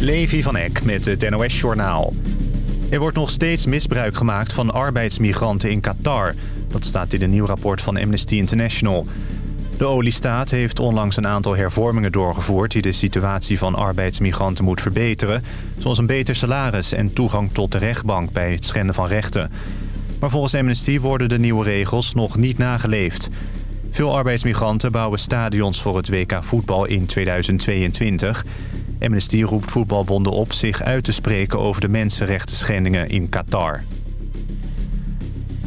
Levi van Eck met het NOS-journaal. Er wordt nog steeds misbruik gemaakt van arbeidsmigranten in Qatar. Dat staat in een nieuw rapport van Amnesty International. De oliestaat heeft onlangs een aantal hervormingen doorgevoerd... die de situatie van arbeidsmigranten moet verbeteren... zoals een beter salaris en toegang tot de rechtbank bij het schenden van rechten. Maar volgens Amnesty worden de nieuwe regels nog niet nageleefd. Veel arbeidsmigranten bouwen stadions voor het WK voetbal in 2022... Amnesty roept voetbalbonden op zich uit te spreken over de mensenrechten schendingen in Qatar.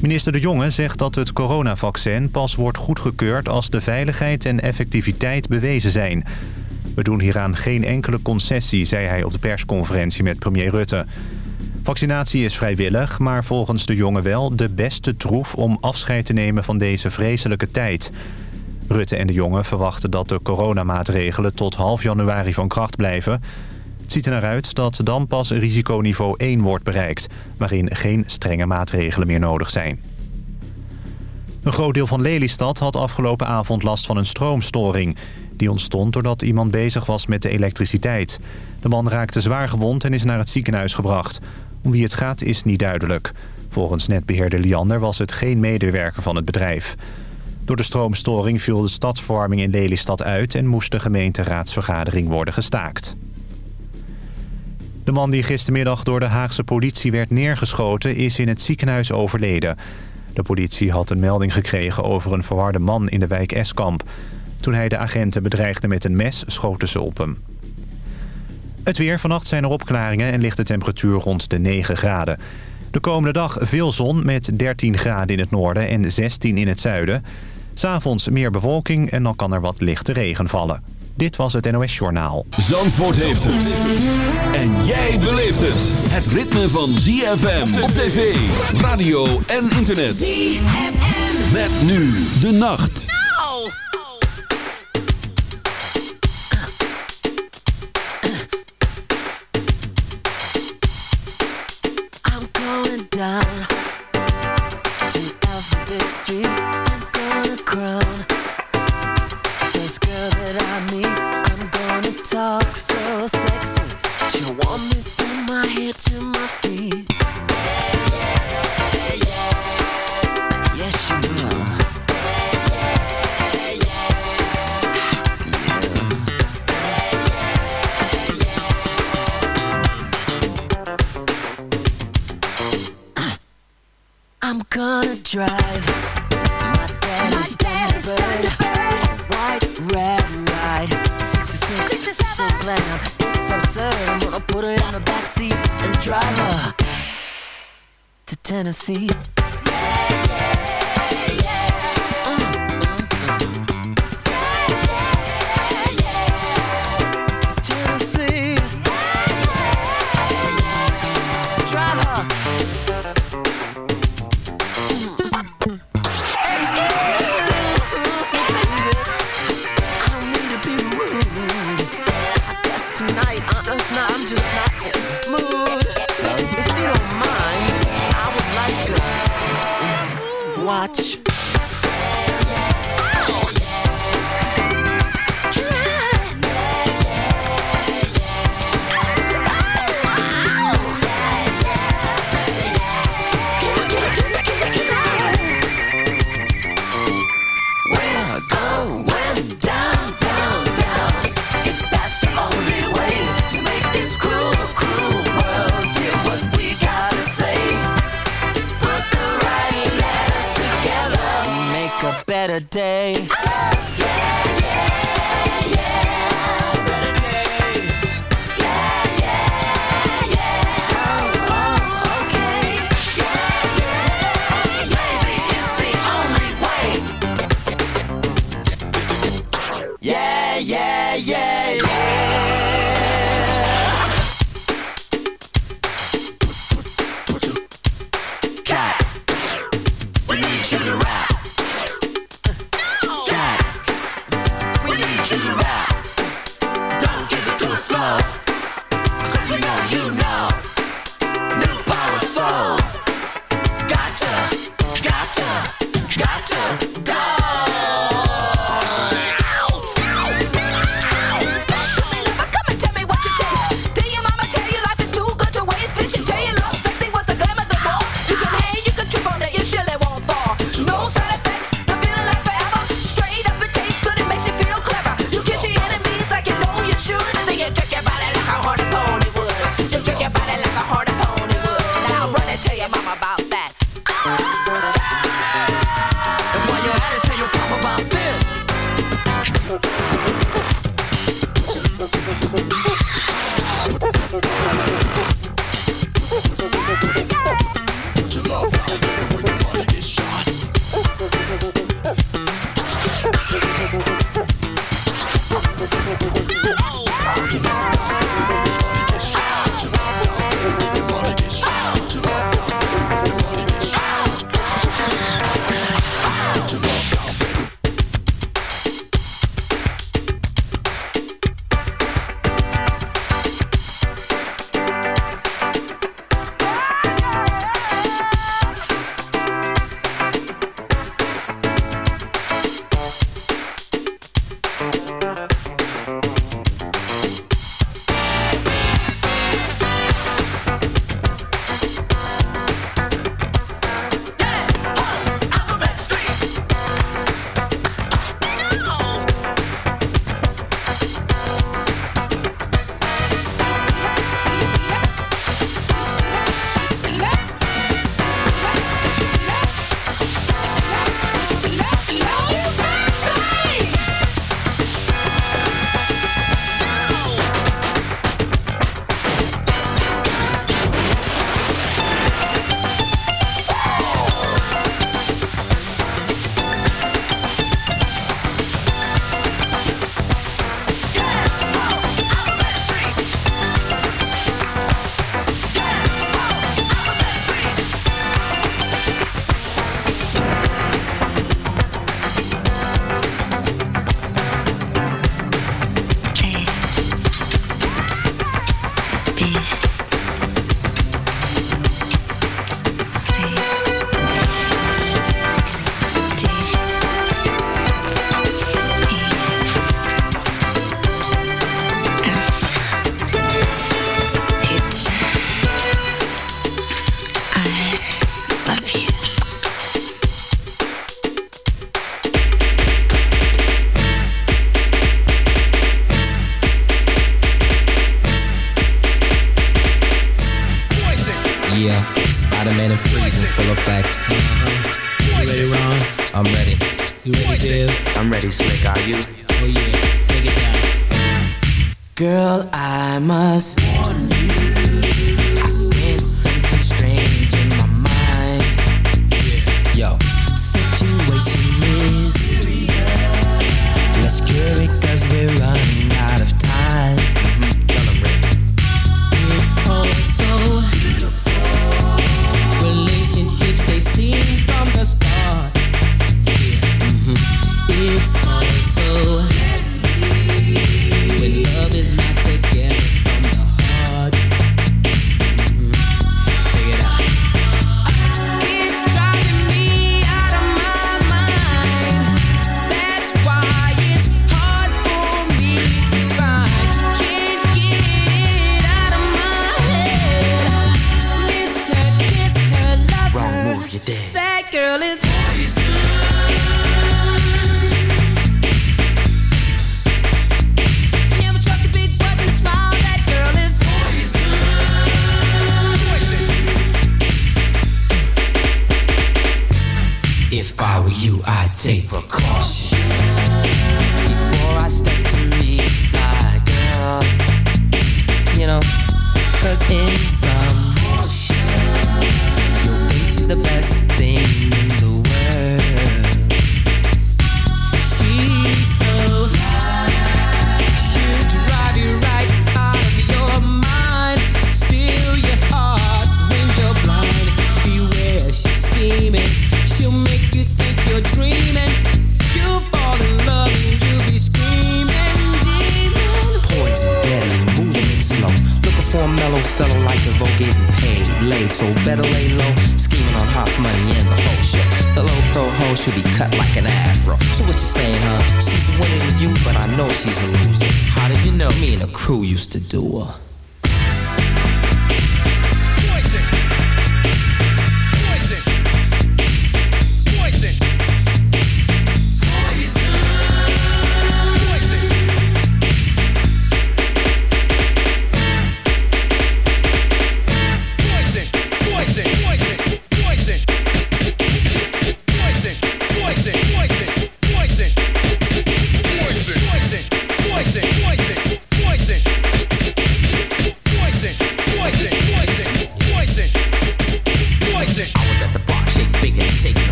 Minister De Jonge zegt dat het coronavaccin pas wordt goedgekeurd als de veiligheid en effectiviteit bewezen zijn. We doen hieraan geen enkele concessie, zei hij op de persconferentie met premier Rutte. Vaccinatie is vrijwillig, maar volgens De Jonge wel de beste troef om afscheid te nemen van deze vreselijke tijd. Rutte en de jongen verwachten dat de coronamaatregelen tot half januari van kracht blijven. Het ziet er naar uit dat dan pas risiconiveau 1 wordt bereikt... waarin geen strenge maatregelen meer nodig zijn. Een groot deel van Lelystad had afgelopen avond last van een stroomstoring. Die ontstond doordat iemand bezig was met de elektriciteit. De man raakte zwaar gewond en is naar het ziekenhuis gebracht. Om wie het gaat is niet duidelijk. Volgens netbeheerder Liander was het geen medewerker van het bedrijf. Door de stroomstoring viel de stadsvorming in Lelystad uit... en moest de gemeenteraadsvergadering worden gestaakt. De man die gistermiddag door de Haagse politie werd neergeschoten... is in het ziekenhuis overleden. De politie had een melding gekregen over een verwarde man in de wijk Eskamp. Toen hij de agenten bedreigde met een mes, schoten ze op hem. Het weer. Vannacht zijn er opklaringen en ligt de temperatuur rond de 9 graden. De komende dag veel zon met 13 graden in het noorden en 16 in het zuiden. S'avonds meer bewolking en dan kan er wat lichte regen vallen. Dit was het NOS Journaal. Zandvoort heeft het. En jij beleeft het. Het ritme van ZFM op tv, radio en internet. ZFM. Met nu de nacht. I'm going down Tennessee.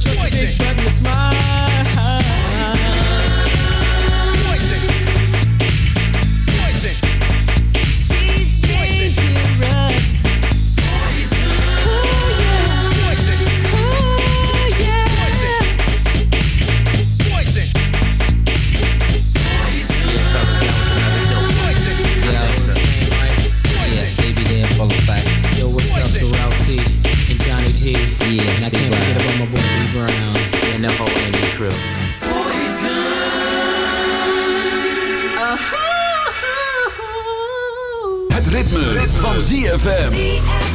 Just trust the big button to smile. ritme, van ZFM.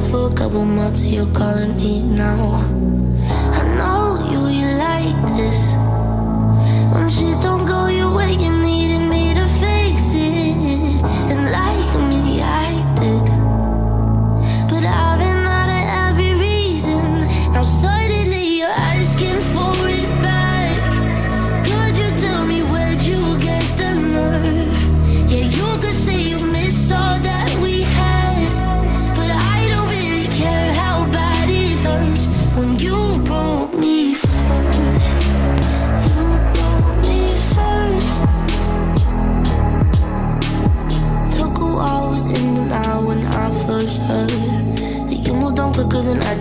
for a couple months, you're calling me now.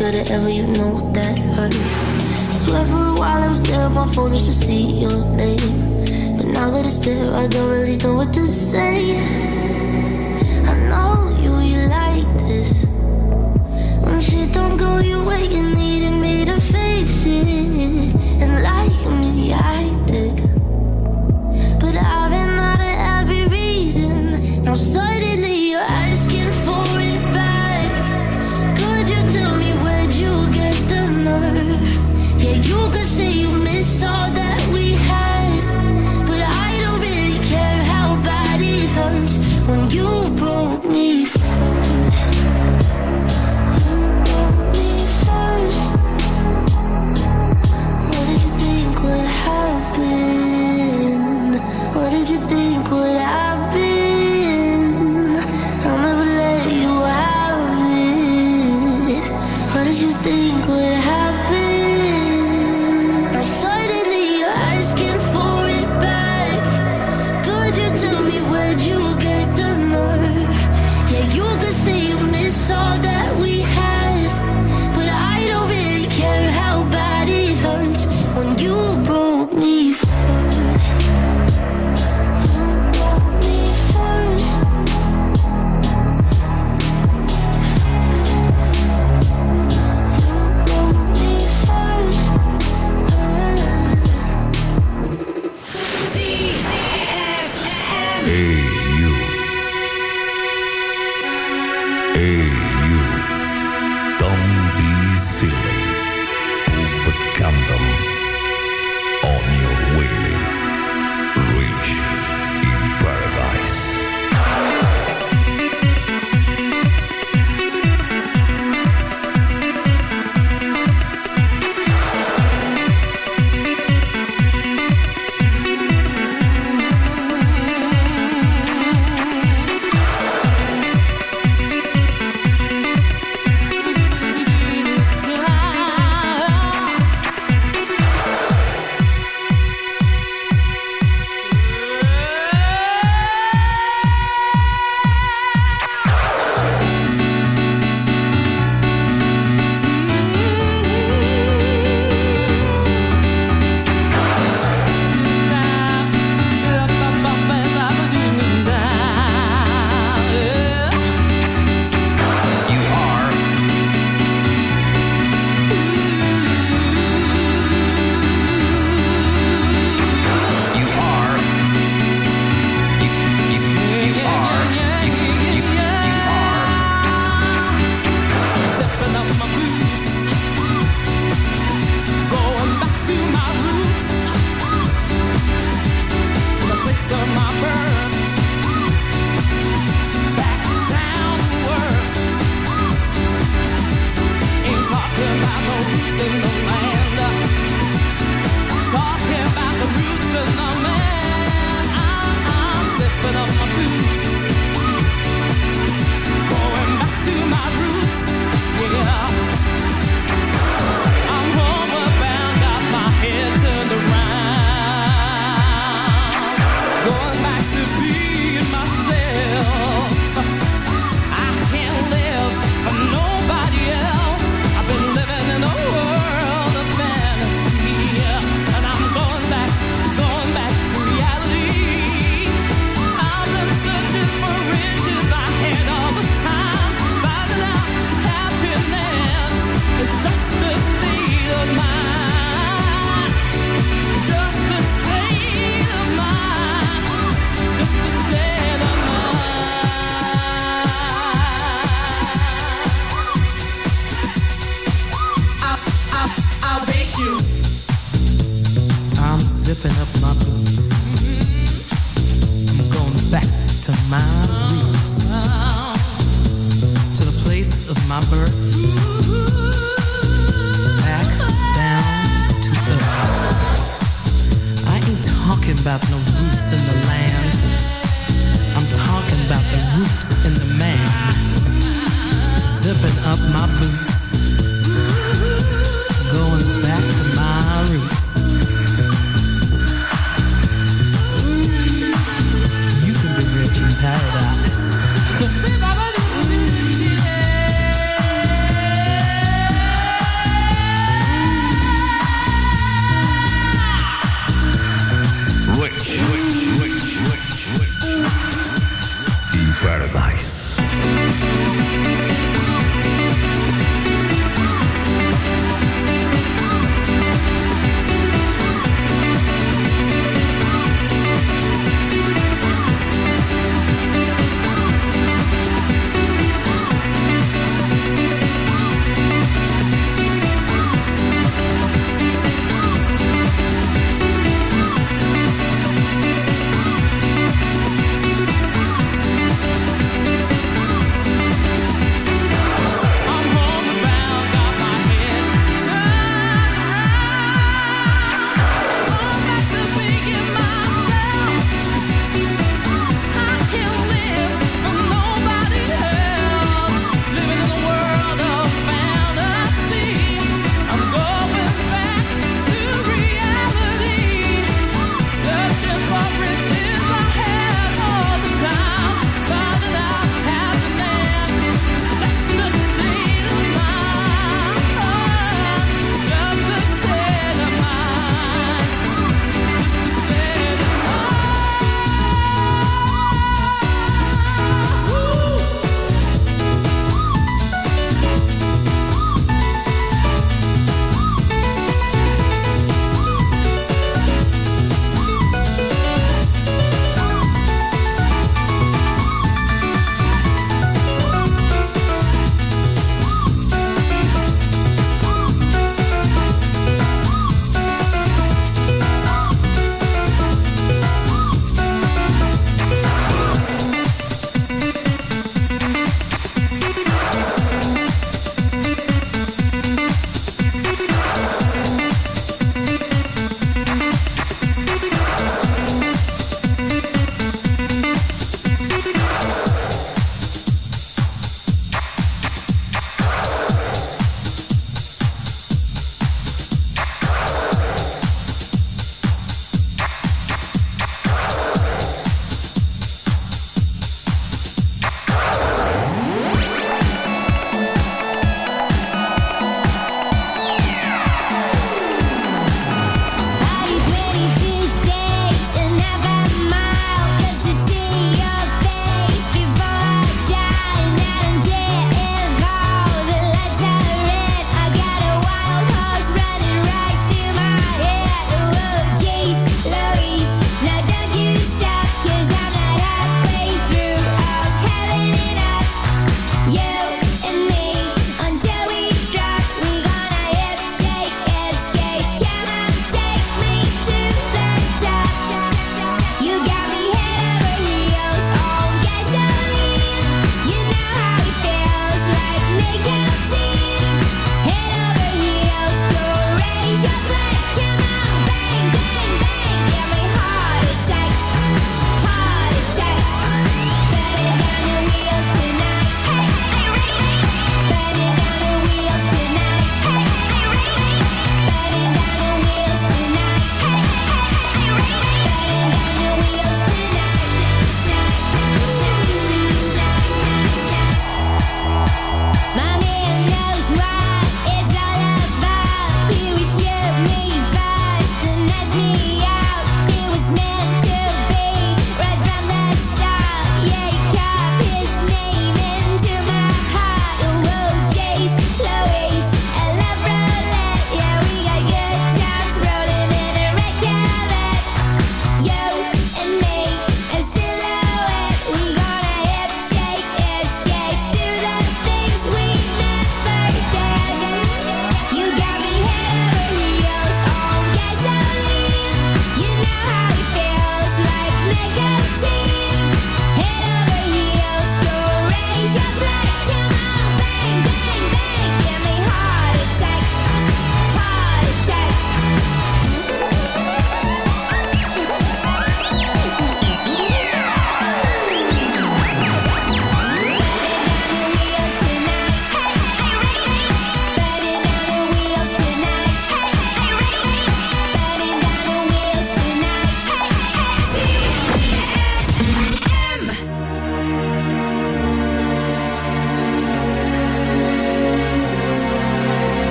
good at ever, you know that hurt. Swear for a while I was there, my phone just to see your name. But now that it's there, I don't really know what to say. I know you, you like this. When shit don't go your way, you need. back to my roots, to the place of my birth, back down to earth. I ain't talking about no roots in the land. I'm talking about the roots in the man. Zipping up my boots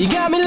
You got me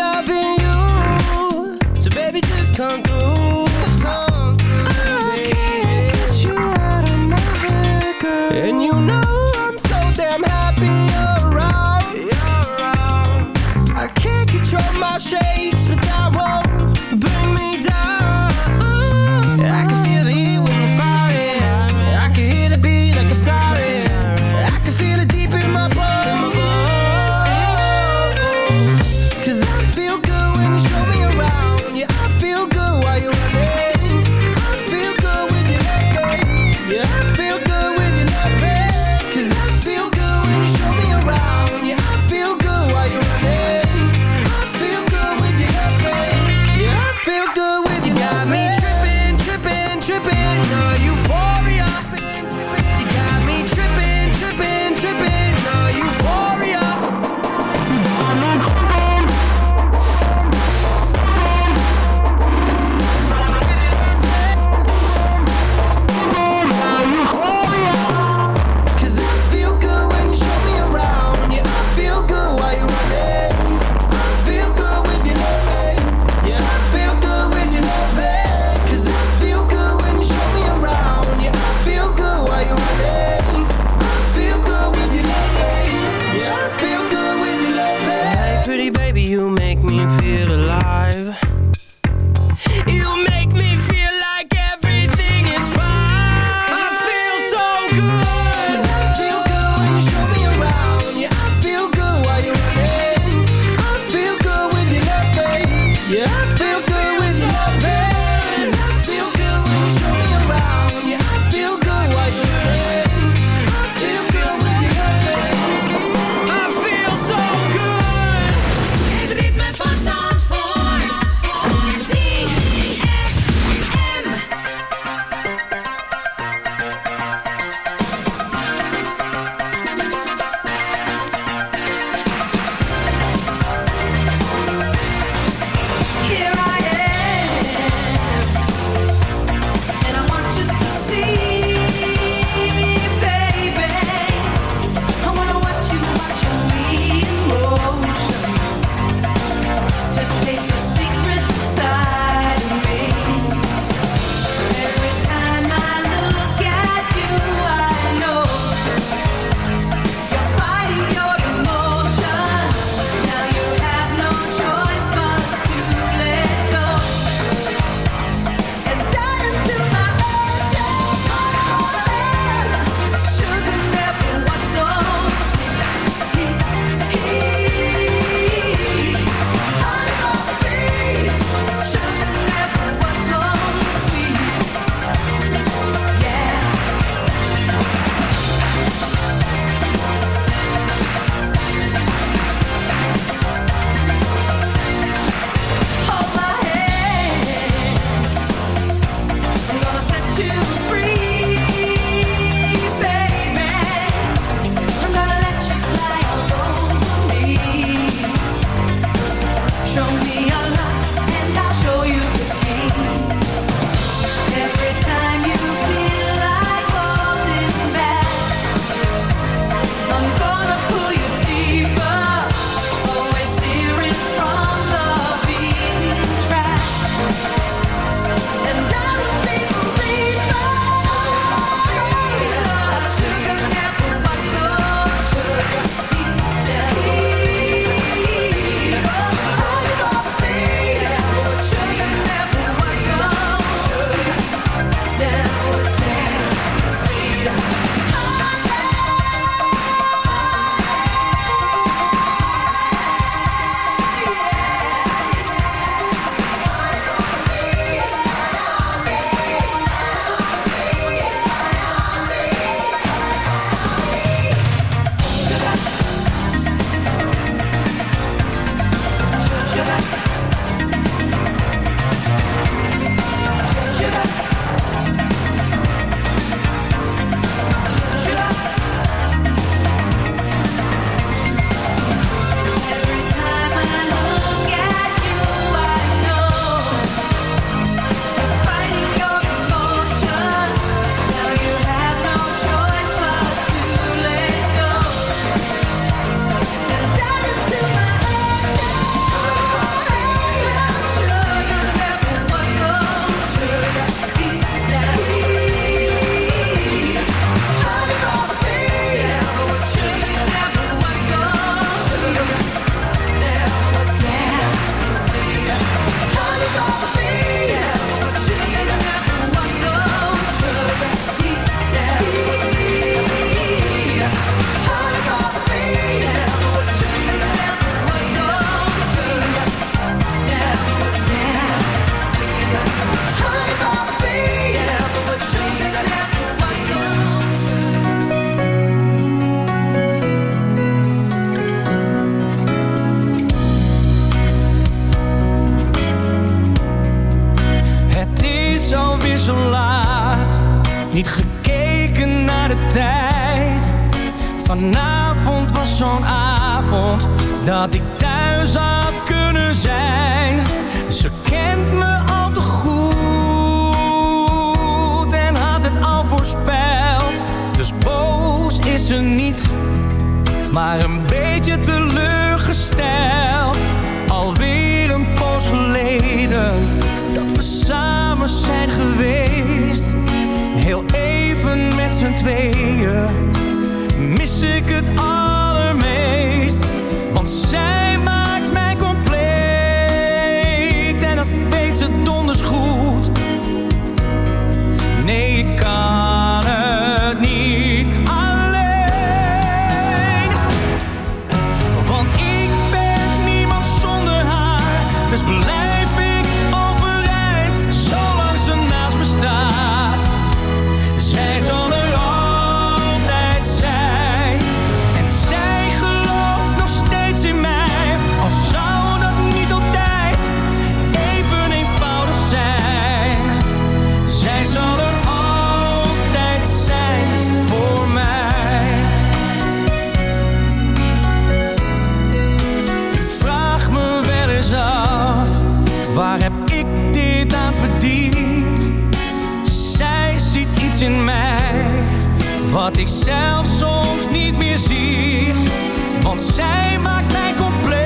Want zij maakt mij compleet.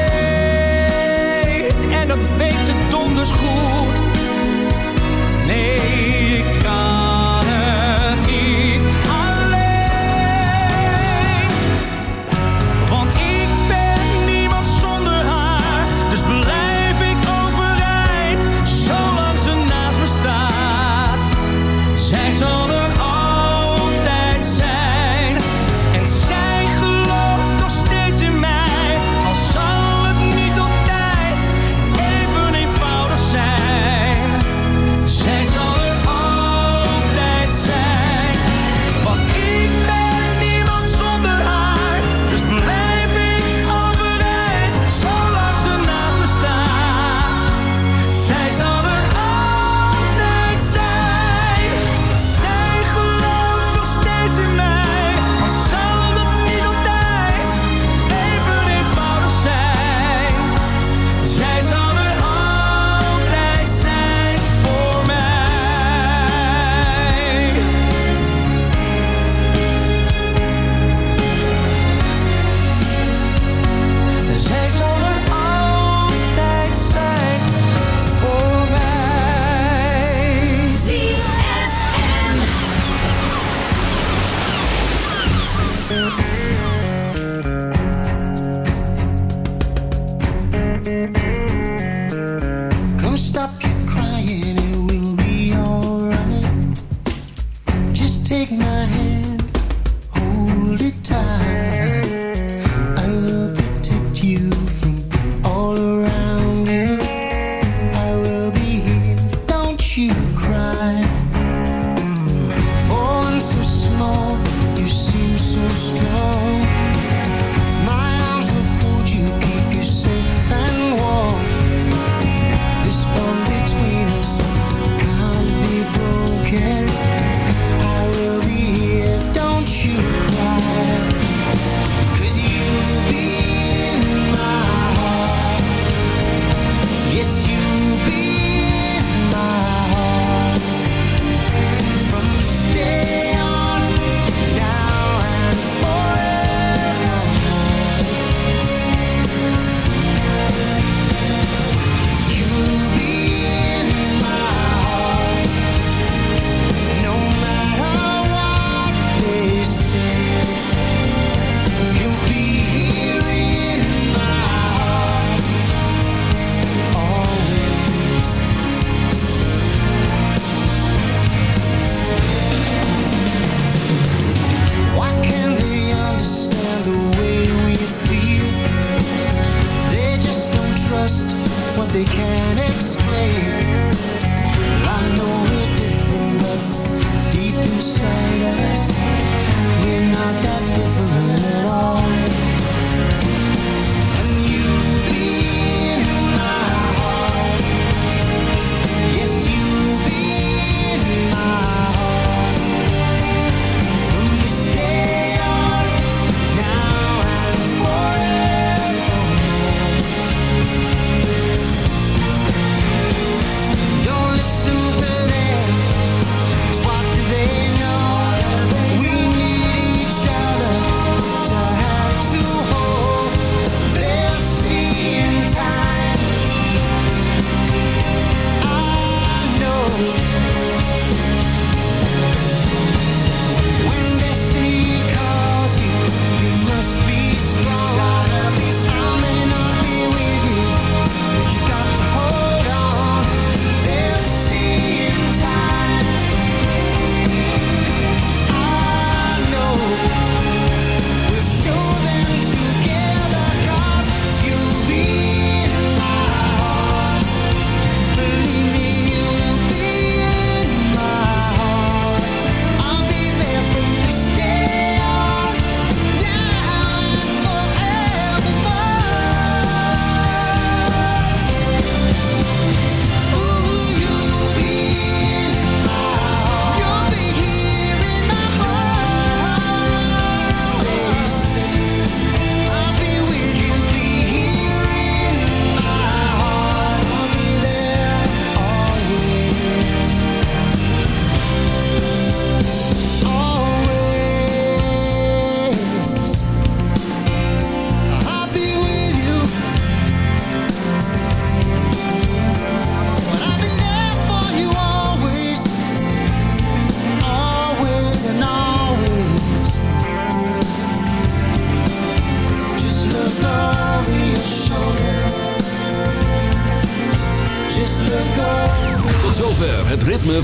En dat weet ze donders goed. Nee.